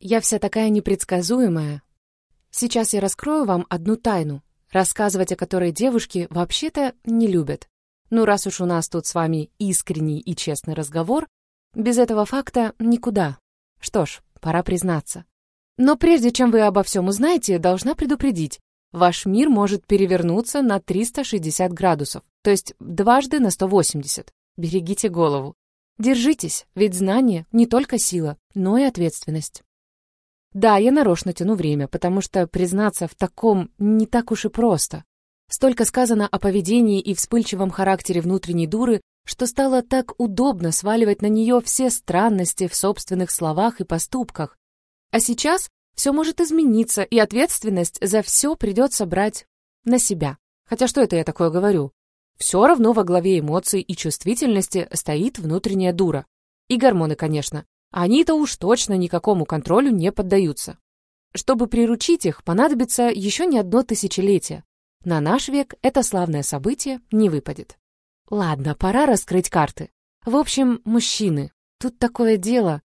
Я вся такая непредсказуемая. Сейчас я раскрою вам одну тайну, рассказывать о которой девушки вообще-то не любят. Ну, раз уж у нас тут с вами искренний и честный разговор, без этого факта никуда. Что ж, пора признаться. Но прежде чем вы обо всем узнаете, должна предупредить. Ваш мир может перевернуться на 360 градусов, то есть дважды на 180. Берегите голову. Держитесь, ведь знание не только сила, но и ответственность. Да, я нарочно тяну время, потому что признаться в таком не так уж и просто. Столько сказано о поведении и вспыльчивом характере внутренней дуры, что стало так удобно сваливать на нее все странности в собственных словах и поступках. А сейчас все может измениться, и ответственность за все придется брать на себя. Хотя что это я такое говорю? Все равно во главе эмоций и чувствительности стоит внутренняя дура. И гормоны, конечно. Они-то уж точно никакому контролю не поддаются. Чтобы приручить их, понадобится еще не одно тысячелетие. На наш век это славное событие не выпадет. Ладно, пора раскрыть карты. В общем, мужчины, тут такое дело.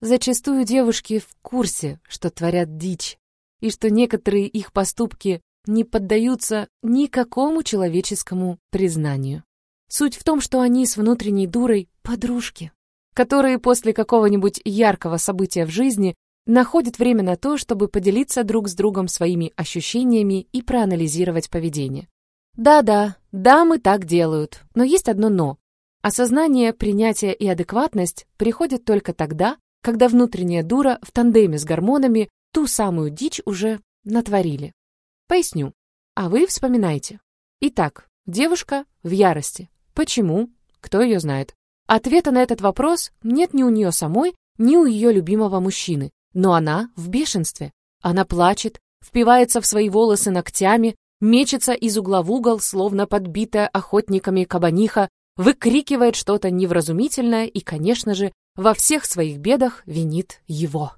Зачастую девушки в курсе, что творят дичь, и что некоторые их поступки не поддаются никакому человеческому признанию. Суть в том, что они с внутренней дурой подружки, которые после какого-нибудь яркого события в жизни находят время на то, чтобы поделиться друг с другом своими ощущениями и проанализировать поведение. Да-да, дамы так делают, но есть одно «но». Осознание, принятие и адекватность приходят только тогда, когда внутренняя дура в тандеме с гормонами ту самую дичь уже натворили. Поясню. А вы вспоминайте. Итак, девушка в ярости. Почему? Кто ее знает? Ответа на этот вопрос нет ни у нее самой, ни у ее любимого мужчины. Но она в бешенстве. Она плачет, впивается в свои волосы ногтями, мечется из угла в угол, словно подбитая охотниками кабаниха, выкрикивает что-то невразумительное и, конечно же, во всех своих бедах винит его.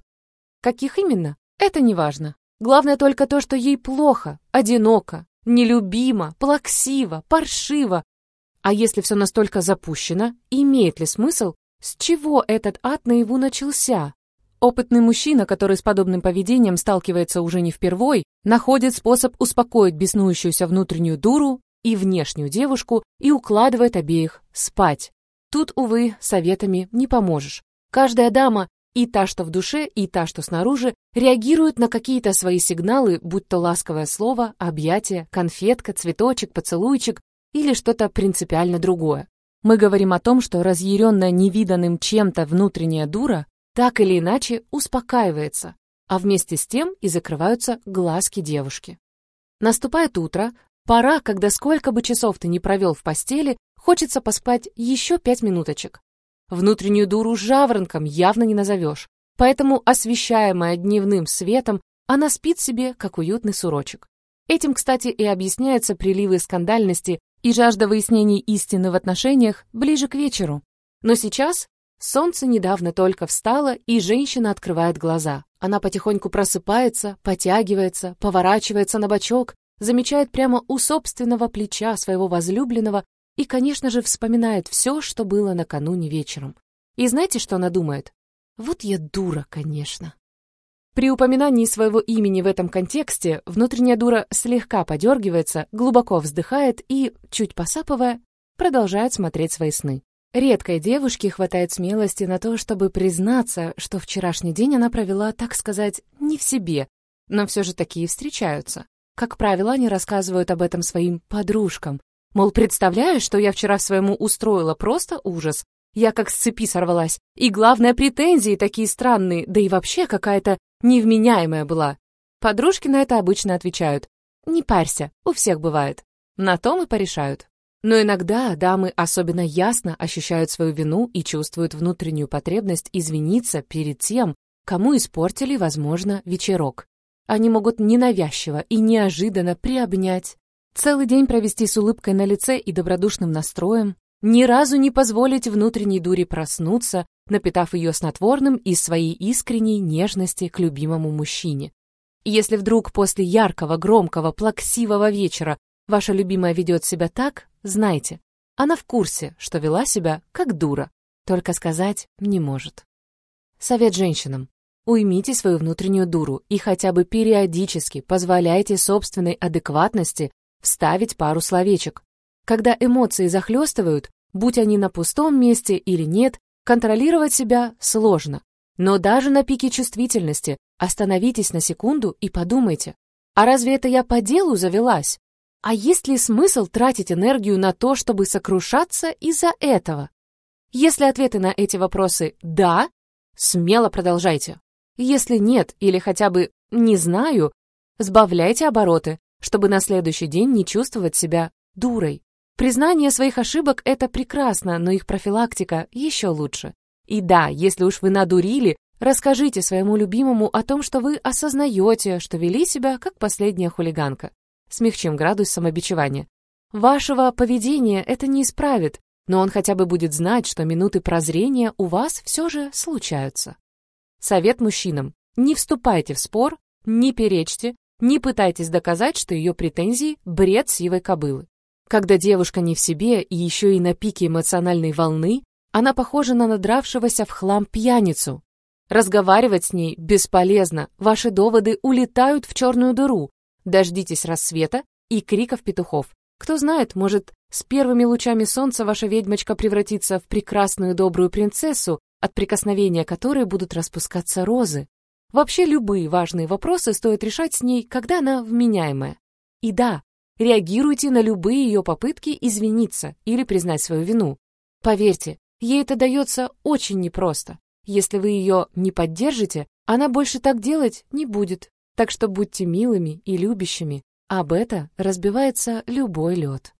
Каких именно? Это не важно. Главное только то, что ей плохо, одиноко, нелюбимо, плаксиво, паршиво. А если все настолько запущено, имеет ли смысл, с чего этот ад наяву начался? Опытный мужчина, который с подобным поведением сталкивается уже не впервой, находит способ успокоить беснующуюся внутреннюю дуру и внешнюю девушку и укладывает обеих спать. Тут, увы, советами не поможешь. Каждая дама и та, что в душе, и та, что снаружи, реагируют на какие-то свои сигналы, будь то ласковое слово, объятие, конфетка, цветочек, поцелуйчик или что-то принципиально другое. Мы говорим о том, что разъяренная невиданным чем-то внутренняя дура так или иначе успокаивается, а вместе с тем и закрываются глазки девушки. Наступает утро, пора, когда сколько бы часов ты не провел в постели, хочется поспать еще пять минуточек. Внутреннюю дуру жаворонком явно не назовешь, поэтому, освещаемая дневным светом, она спит себе, как уютный сурочек. Этим, кстати, и объясняются приливы скандальности и жажда выяснений истины в отношениях ближе к вечеру. Но сейчас солнце недавно только встало, и женщина открывает глаза. Она потихоньку просыпается, потягивается, поворачивается на бочок, замечает прямо у собственного плеча своего возлюбленного и, конечно же, вспоминает все, что было накануне вечером. И знаете, что она думает? Вот я дура, конечно. При упоминании своего имени в этом контексте внутренняя дура слегка подергивается, глубоко вздыхает и, чуть посапывая, продолжает смотреть свои сны. Редкой девушке хватает смелости на то, чтобы признаться, что вчерашний день она провела, так сказать, не в себе, но все же такие встречаются. Как правило, они рассказывают об этом своим подружкам, Мол, представляешь, что я вчера своему устроила просто ужас. Я как с цепи сорвалась. И главное, претензии такие странные, да и вообще какая-то невменяемая была. Подружки на это обычно отвечают. Не парься, у всех бывает. На том и порешают. Но иногда дамы особенно ясно ощущают свою вину и чувствуют внутреннюю потребность извиниться перед тем, кому испортили, возможно, вечерок. Они могут ненавязчиво и неожиданно приобнять, Целый день провести с улыбкой на лице и добродушным настроем, ни разу не позволить внутренней дуре проснуться, напитав ее снотворным из своей искренней нежности к любимому мужчине. если вдруг после яркого, громкого, плаксивого вечера ваша любимая ведет себя так, знайте, она в курсе, что вела себя как дура, только сказать не может. Совет женщинам. Уймите свою внутреннюю дуру и хотя бы периодически позволяйте собственной адекватности вставить пару словечек. Когда эмоции захлестывают, будь они на пустом месте или нет, контролировать себя сложно. Но даже на пике чувствительности остановитесь на секунду и подумайте, а разве это я по делу завелась? А есть ли смысл тратить энергию на то, чтобы сокрушаться из-за этого? Если ответы на эти вопросы «да», смело продолжайте. Если нет или хотя бы «не знаю», сбавляйте обороты, чтобы на следующий день не чувствовать себя дурой. Признание своих ошибок — это прекрасно, но их профилактика еще лучше. И да, если уж вы надурили, расскажите своему любимому о том, что вы осознаете, что вели себя как последняя хулиганка. Смягчим градус самобичевания. Вашего поведения это не исправит, но он хотя бы будет знать, что минуты прозрения у вас все же случаются. Совет мужчинам. Не вступайте в спор, не перечьте, не пытайтесь доказать, что ее претензии – бред сивой кобылы. Когда девушка не в себе и еще и на пике эмоциональной волны, она похожа на надравшегося в хлам пьяницу. Разговаривать с ней бесполезно, ваши доводы улетают в черную дыру. Дождитесь рассвета и криков петухов. Кто знает, может, с первыми лучами солнца ваша ведьмочка превратится в прекрасную добрую принцессу, от прикосновения которой будут распускаться розы. Вообще любые важные вопросы стоит решать с ней, когда она вменяемая. И да, реагируйте на любые ее попытки извиниться или признать свою вину. Поверьте, ей это дается очень непросто. Если вы ее не поддержите, она больше так делать не будет. Так что будьте милыми и любящими. Об это разбивается любой лед.